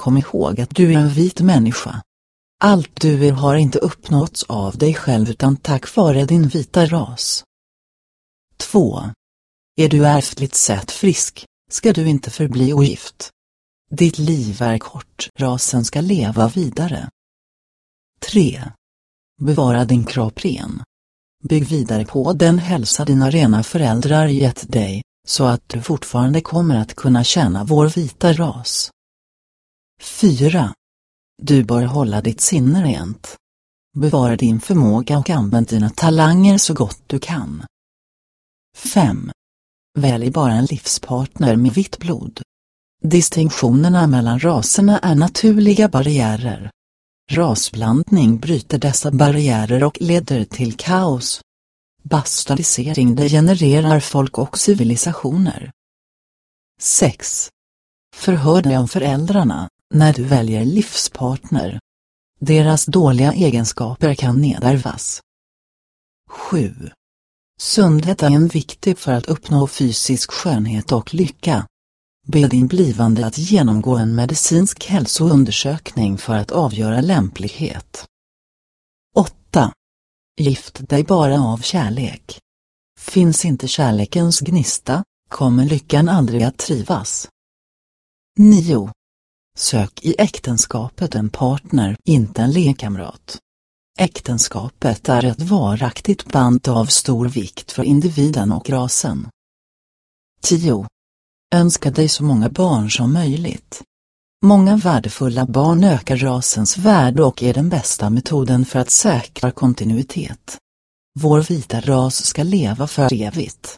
Kom ihåg att du är en vit människa. Allt du är har inte uppnåtts av dig själv utan tack vare din vita ras. 2. Är du ärftligt sett frisk, ska du inte förbli ogift. Ditt liv är kort, rasen ska leva vidare. 3. Bevara din kropp ren. Bygg vidare på den hälsa dina rena föräldrar gett dig, så att du fortfarande kommer att kunna känna vår vita ras. 4. Du bör hålla ditt sinne rent. Bevara din förmåga och använd dina talanger så gott du kan. 5. Välj bara en livspartner med vitt blod. Distinktionerna mellan raserna är naturliga barriärer. Rasblandning bryter dessa barriärer och leder till kaos. Bastardisering degenererar folk och civilisationer. 6. Förhör dig om föräldrarna, när du väljer livspartner. Deras dåliga egenskaper kan nedärvas. 7. Sundhet är en viktig för att uppnå fysisk skönhet och lycka. Be din blivande att genomgå en medicinsk hälsoundersökning för att avgöra lämplighet. 8. Gift dig bara av kärlek. Finns inte kärlekens gnista, kommer lyckan aldrig att trivas. 9. Sök i äktenskapet en partner, inte en lekkamrat. Äktenskapet är ett varaktigt band av stor vikt för individen och rasen. 10. Önska dig så många barn som möjligt. Många värdefulla barn ökar rasens värde och är den bästa metoden för att säkra kontinuitet. Vår vita ras ska leva för evigt.